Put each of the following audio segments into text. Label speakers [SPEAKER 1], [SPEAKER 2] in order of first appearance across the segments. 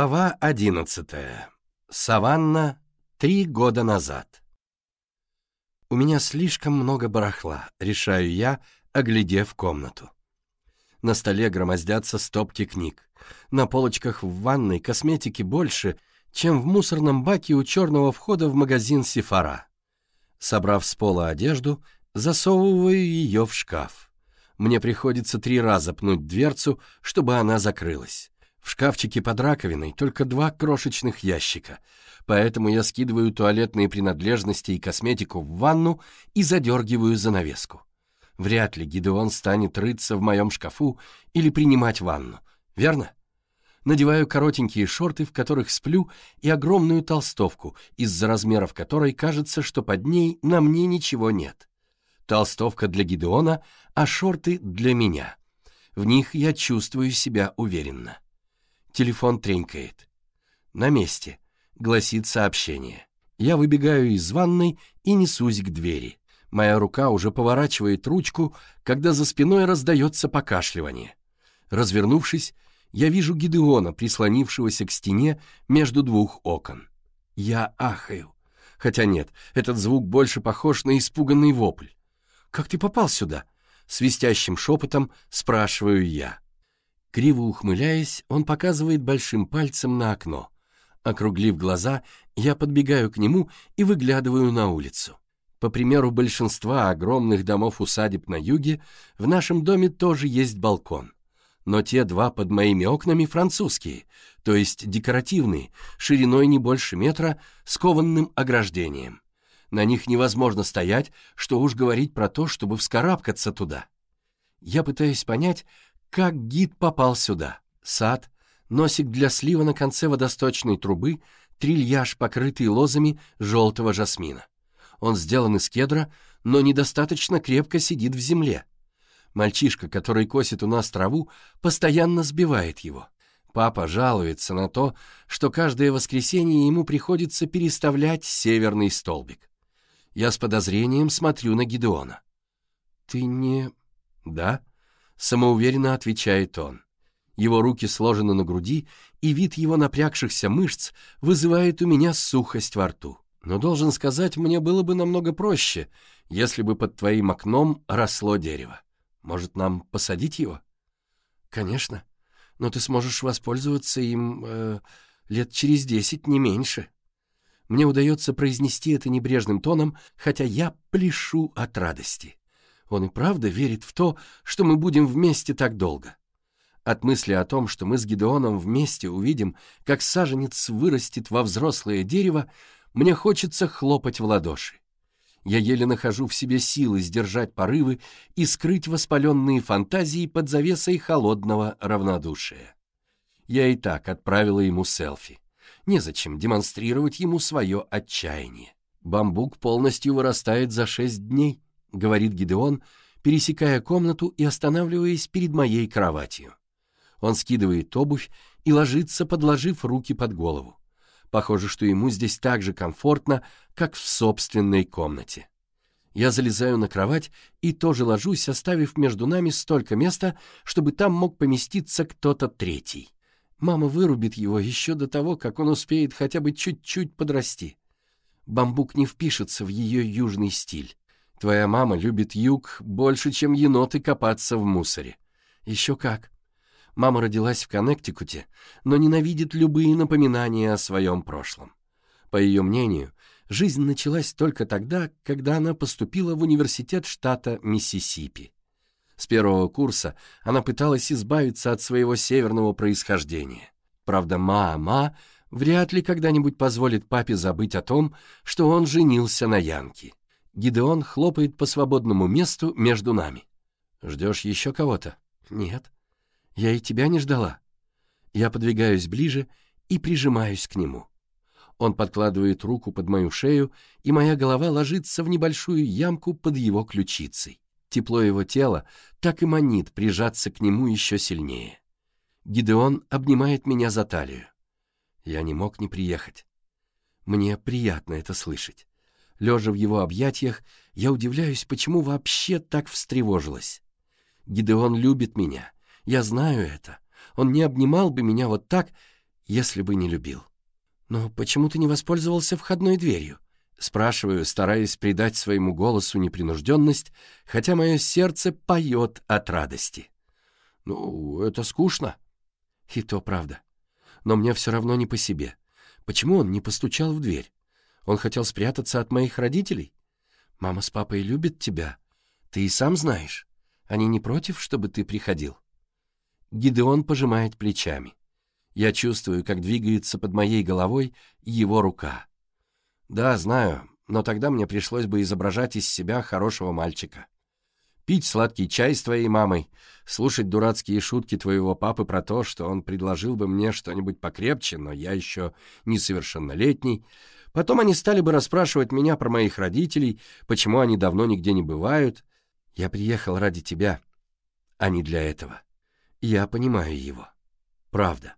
[SPEAKER 1] Глава 11. Саванна. Три года назад. У меня слишком много барахла, решаю я, оглядев комнату. На столе громоздятся стопки книг. На полочках в ванной косметики больше, чем в мусорном баке у черного входа в магазин Сифара. Собрав с пола одежду, засовываю ее в шкаф. Мне приходится три раза пнуть дверцу, чтобы она закрылась. В шкафчике под раковиной только два крошечных ящика, поэтому я скидываю туалетные принадлежности и косметику в ванну и задергиваю занавеску. Вряд ли Гидеон станет рыться в моем шкафу или принимать ванну, верно? Надеваю коротенькие шорты, в которых сплю, и огромную толстовку, из-за размеров которой кажется, что под ней на мне ничего нет. Толстовка для Гидеона, а шорты для меня. В них я чувствую себя уверенно. Телефон тренькает. «На месте», — гласит сообщение. Я выбегаю из ванной и несусь к двери. Моя рука уже поворачивает ручку, когда за спиной раздается покашливание. Развернувшись, я вижу Гидеона, прислонившегося к стене между двух окон. Я ахаю. Хотя нет, этот звук больше похож на испуганный вопль. «Как ты попал сюда?» — свистящим шепотом спрашиваю я. Криво ухмыляясь, он показывает большим пальцем на окно. Округлив глаза, я подбегаю к нему и выглядываю на улицу. По примеру большинства огромных домов-усадеб на юге, в нашем доме тоже есть балкон. Но те два под моими окнами французские, то есть декоративные, шириной не больше метра, с кованным ограждением. На них невозможно стоять, что уж говорить про то, чтобы вскарабкаться туда. Я пытаюсь понять, как гид попал сюда? Сад, носик для слива на конце водосточной трубы, трильяж, покрытый лозами желтого жасмина. Он сделан из кедра, но недостаточно крепко сидит в земле. Мальчишка, который косит у нас траву, постоянно сбивает его. Папа жалуется на то, что каждое воскресенье ему приходится переставлять северный столбик. Я с подозрением смотрю на Гидеона. «Ты не...» «Да?» самоуверенно отвечает он. Его руки сложены на груди, и вид его напрягшихся мышц вызывает у меня сухость во рту. Но, должен сказать, мне было бы намного проще, если бы под твоим окном росло дерево. Может, нам посадить его? Конечно. Но ты сможешь воспользоваться им э, лет через десять, не меньше. Мне удается произнести это небрежным тоном, хотя я пляшу от радости. Он и правда верит в то, что мы будем вместе так долго. От мысли о том, что мы с Гедеоном вместе увидим, как саженец вырастет во взрослое дерево, мне хочется хлопать в ладоши. Я еле нахожу в себе силы сдержать порывы и скрыть воспаленные фантазии под завесой холодного равнодушия. Я и так отправила ему селфи. Незачем демонстрировать ему свое отчаяние. Бамбук полностью вырастает за шесть дней —— говорит Гидеон, пересекая комнату и останавливаясь перед моей кроватью. Он скидывает обувь и ложится, подложив руки под голову. Похоже, что ему здесь так же комфортно, как в собственной комнате. Я залезаю на кровать и тоже ложусь, оставив между нами столько места, чтобы там мог поместиться кто-то третий. Мама вырубит его еще до того, как он успеет хотя бы чуть-чуть подрасти. Бамбук не впишется в ее южный стиль. Твоя мама любит юг больше, чем еноты копаться в мусоре. Еще как. Мама родилась в Коннектикуте, но ненавидит любые напоминания о своем прошлом. По ее мнению, жизнь началась только тогда, когда она поступила в университет штата Миссисипи. С первого курса она пыталась избавиться от своего северного происхождения. Правда, Ма-Ма вряд ли когда-нибудь позволит папе забыть о том, что он женился на Янке. Гидеон хлопает по свободному месту между нами. «Ждешь еще кого-то?» «Нет. Я и тебя не ждала». Я подвигаюсь ближе и прижимаюсь к нему. Он подкладывает руку под мою шею, и моя голова ложится в небольшую ямку под его ключицей. Тепло его тела так и манит прижаться к нему еще сильнее. Гидеон обнимает меня за талию. Я не мог не приехать. Мне приятно это слышать. Лежа в его объятиях, я удивляюсь, почему вообще так встревожилась. Гидеон любит меня. Я знаю это. Он не обнимал бы меня вот так, если бы не любил. Но почему ты не воспользовался входной дверью? Спрашиваю, стараясь придать своему голосу непринужденность, хотя мое сердце поет от радости. Ну, это скучно. И то правда. Но мне все равно не по себе. Почему он не постучал в дверь? Он хотел спрятаться от моих родителей? Мама с папой любят тебя. Ты и сам знаешь. Они не против, чтобы ты приходил?» Гидеон пожимает плечами. Я чувствую, как двигается под моей головой его рука. «Да, знаю, но тогда мне пришлось бы изображать из себя хорошего мальчика. Пить сладкий чай с твоей мамой, слушать дурацкие шутки твоего папы про то, что он предложил бы мне что-нибудь покрепче, но я еще несовершеннолетний, Потом они стали бы расспрашивать меня про моих родителей, почему они давно нигде не бывают. Я приехал ради тебя, а не для этого. Я понимаю его. Правда.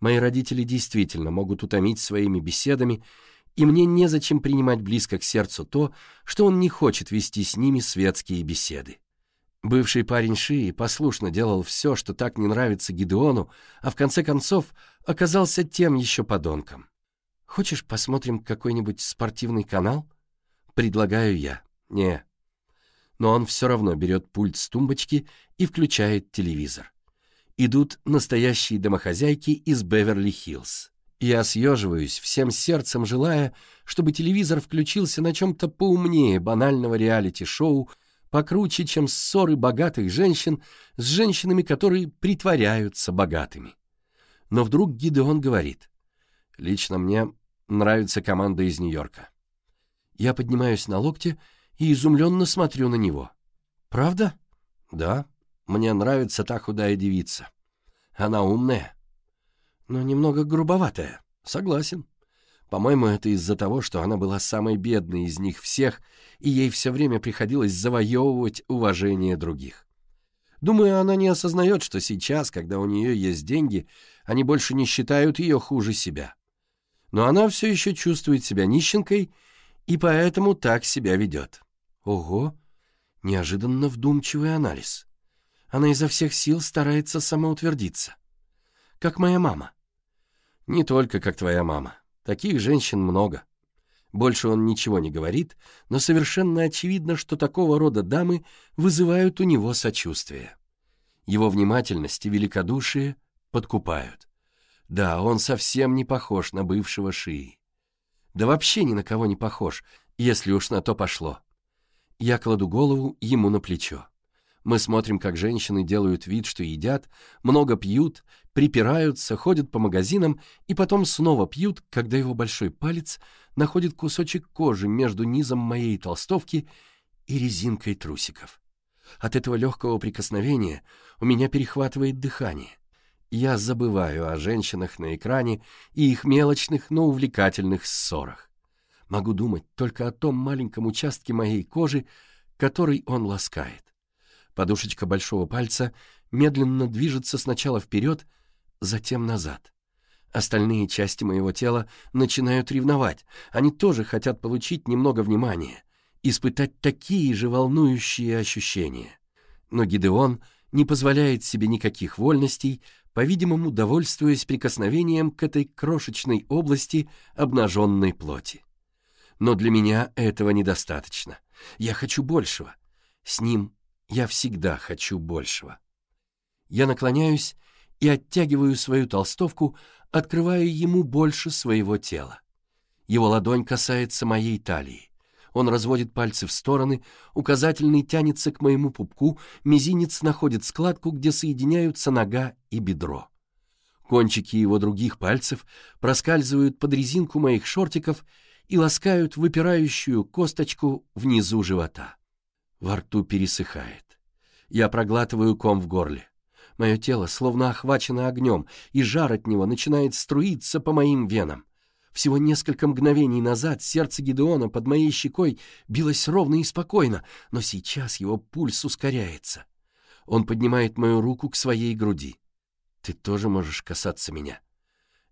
[SPEAKER 1] Мои родители действительно могут утомить своими беседами, и мне незачем принимать близко к сердцу то, что он не хочет вести с ними светские беседы. Бывший парень Шии послушно делал все, что так не нравится Гидеону, а в конце концов оказался тем еще подонком. Хочешь, посмотрим какой-нибудь спортивный канал? Предлагаю я. Не. Но он все равно берет пульт с тумбочки и включает телевизор. Идут настоящие домохозяйки из Беверли-Хиллз. Я съеживаюсь, всем сердцем желая, чтобы телевизор включился на чем-то поумнее банального реалити-шоу, покруче, чем ссоры богатых женщин с женщинами, которые притворяются богатыми. Но вдруг Гидеон говорит, «Лично мне Нравится команда из Нью-Йорка. Я поднимаюсь на локте и изумленно смотрю на него. Правда? Да. Мне нравится та худая девица. Она умная, но немного грубоватая. Согласен. По-моему, это из-за того, что она была самой бедной из них всех, и ей все время приходилось завоевывать уважение других. Думаю, она не осознает, что сейчас, когда у нее есть деньги, они больше не считают ее хуже себя но она все еще чувствует себя нищенкой и поэтому так себя ведет. Ого! Неожиданно вдумчивый анализ. Она изо всех сил старается самоутвердиться. Как моя мама. Не только как твоя мама. Таких женщин много. Больше он ничего не говорит, но совершенно очевидно, что такого рода дамы вызывают у него сочувствие. Его внимательность и великодушие подкупают. Да, он совсем не похож на бывшего Шии. Да вообще ни на кого не похож, если уж на то пошло. Я кладу голову ему на плечо. Мы смотрим, как женщины делают вид, что едят, много пьют, припираются, ходят по магазинам и потом снова пьют, когда его большой палец находит кусочек кожи между низом моей толстовки и резинкой трусиков. От этого легкого прикосновения у меня перехватывает дыхание я забываю о женщинах на экране и их мелочных, но увлекательных ссорах. Могу думать только о том маленьком участке моей кожи, который он ласкает. Подушечка большого пальца медленно движется сначала вперед, затем назад. Остальные части моего тела начинают ревновать, они тоже хотят получить немного внимания, испытать такие же волнующие ощущения. Но Гидеон не позволяет себе никаких вольностей, по-видимому, довольствуясь прикосновением к этой крошечной области обнаженной плоти. Но для меня этого недостаточно. Я хочу большего. С ним я всегда хочу большего. Я наклоняюсь и оттягиваю свою толстовку, открывая ему больше своего тела. Его ладонь касается моей талии. Он разводит пальцы в стороны, указательный тянется к моему пупку, мизинец находит складку, где соединяются нога и бедро. Кончики его других пальцев проскальзывают под резинку моих шортиков и ласкают выпирающую косточку внизу живота. Во рту пересыхает. Я проглатываю ком в горле. Мое тело словно охвачено огнем, и жар от него начинает струиться по моим венам. Всего несколько мгновений назад сердце Гедеона под моей щекой билось ровно и спокойно, но сейчас его пульс ускоряется. Он поднимает мою руку к своей груди. «Ты тоже можешь касаться меня».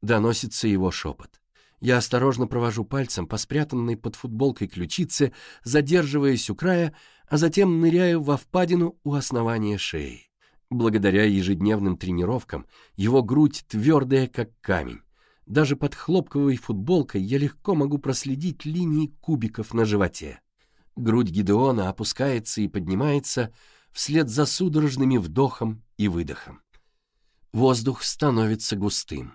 [SPEAKER 1] Доносится его шепот. Я осторожно провожу пальцем по спрятанной под футболкой ключице, задерживаясь у края, а затем ныряю во впадину у основания шеи. Благодаря ежедневным тренировкам его грудь твердая, как камень, даже под хлопковой футболкой я легко могу проследить линии кубиков на животе. Грудь Гидеона опускается и поднимается вслед за судорожными вдохом и выдохом. Воздух становится густым.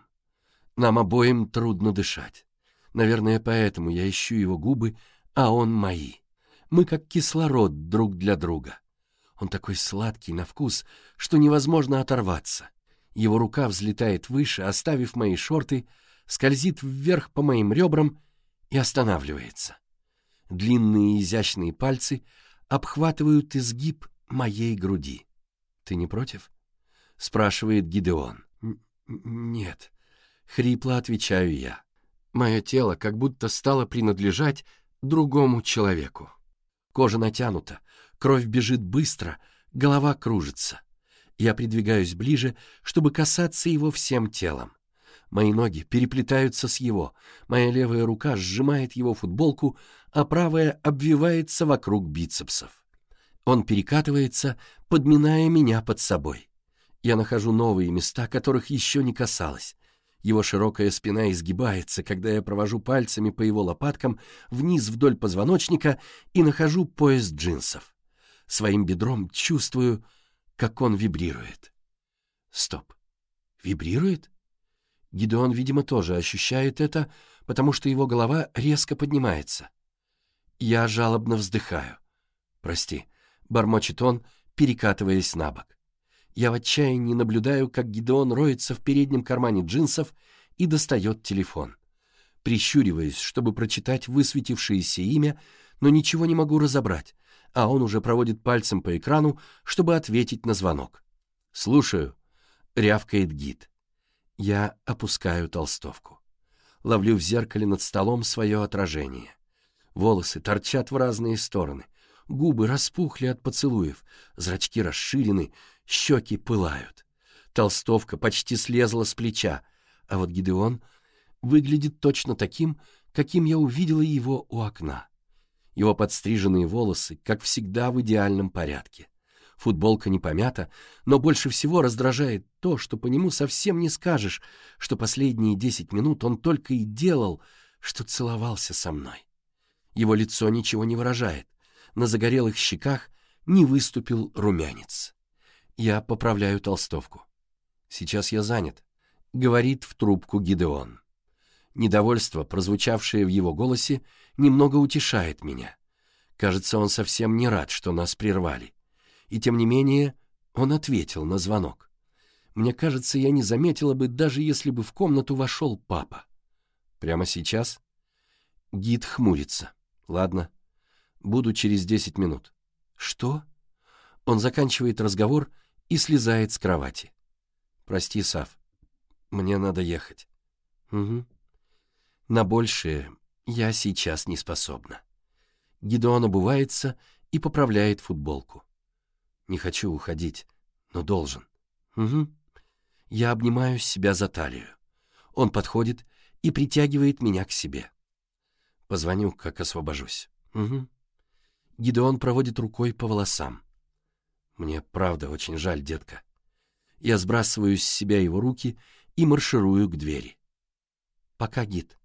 [SPEAKER 1] Нам обоим трудно дышать. Наверное, поэтому я ищу его губы, а он мои. Мы как кислород друг для друга. Он такой сладкий на вкус, что невозможно оторваться. Его рука взлетает выше, оставив мои шорты, скользит вверх по моим ребрам и останавливается. Длинные изящные пальцы обхватывают изгиб моей груди. «Ты не против?» — спрашивает Гидеон. «Нет», — хрипло отвечаю я. Мое тело как будто стало принадлежать другому человеку. Кожа натянута, кровь бежит быстро, голова кружится. Я придвигаюсь ближе, чтобы касаться его всем телом. Мои ноги переплетаются с его, моя левая рука сжимает его футболку, а правая обвивается вокруг бицепсов. Он перекатывается, подминая меня под собой. Я нахожу новые места, которых еще не касалась. Его широкая спина изгибается, когда я провожу пальцами по его лопаткам вниз вдоль позвоночника и нахожу пояс джинсов. Своим бедром чувствую, как он вибрирует. Стоп. Вибрирует? Гидеон, видимо, тоже ощущает это, потому что его голова резко поднимается. Я жалобно вздыхаю. «Прости», — бормочет он, перекатываясь на бок. Я в отчаянии наблюдаю, как Гидеон роется в переднем кармане джинсов и достает телефон. Прищуриваясь, чтобы прочитать высветившееся имя, но ничего не могу разобрать, а он уже проводит пальцем по экрану, чтобы ответить на звонок. «Слушаю», — рявкает гид. Я опускаю толстовку. Ловлю в зеркале над столом свое отражение. Волосы торчат в разные стороны, губы распухли от поцелуев, зрачки расширены, щеки пылают. Толстовка почти слезла с плеча, а вот Гидеон выглядит точно таким, каким я увидела его у окна. Его подстриженные волосы, как всегда, в идеальном порядке. Футболка не помята, но больше всего раздражает то, что по нему совсем не скажешь, что последние десять минут он только и делал, что целовался со мной. Его лицо ничего не выражает. На загорелых щеках не выступил румянец. Я поправляю толстовку. «Сейчас я занят», — говорит в трубку Гидеон. Недовольство, прозвучавшее в его голосе, немного утешает меня. Кажется, он совсем не рад, что нас прервали. И тем не менее, он ответил на звонок. Мне кажется, я не заметила бы, даже если бы в комнату вошел папа. Прямо сейчас? Гид хмурится. Ладно. Буду через 10 минут. Что? Он заканчивает разговор и слезает с кровати. Прости, Сав. Мне надо ехать. Угу. На большее я сейчас не способна. Гидеон обувается и поправляет футболку. Не хочу уходить, но должен. Угу. Я обнимаю себя за талию. Он подходит и притягивает меня к себе. Позвоню, как освобожусь. Угу. Гидеон проводит рукой по волосам. Мне правда очень жаль, детка. Я сбрасываю с себя его руки и марширую к двери. Пока, гид.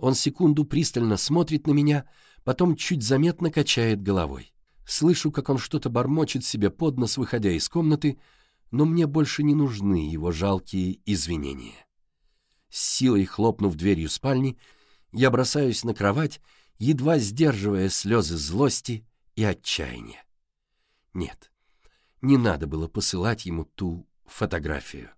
[SPEAKER 1] Он секунду пристально смотрит на меня, потом чуть заметно качает головой. Слышу, как он что-то бормочет себе под нос, выходя из комнаты, но мне больше не нужны его жалкие извинения. С силой хлопнув дверью спальни, я бросаюсь на кровать, едва сдерживая слезы злости и отчаяния. Нет, не надо было посылать ему ту фотографию.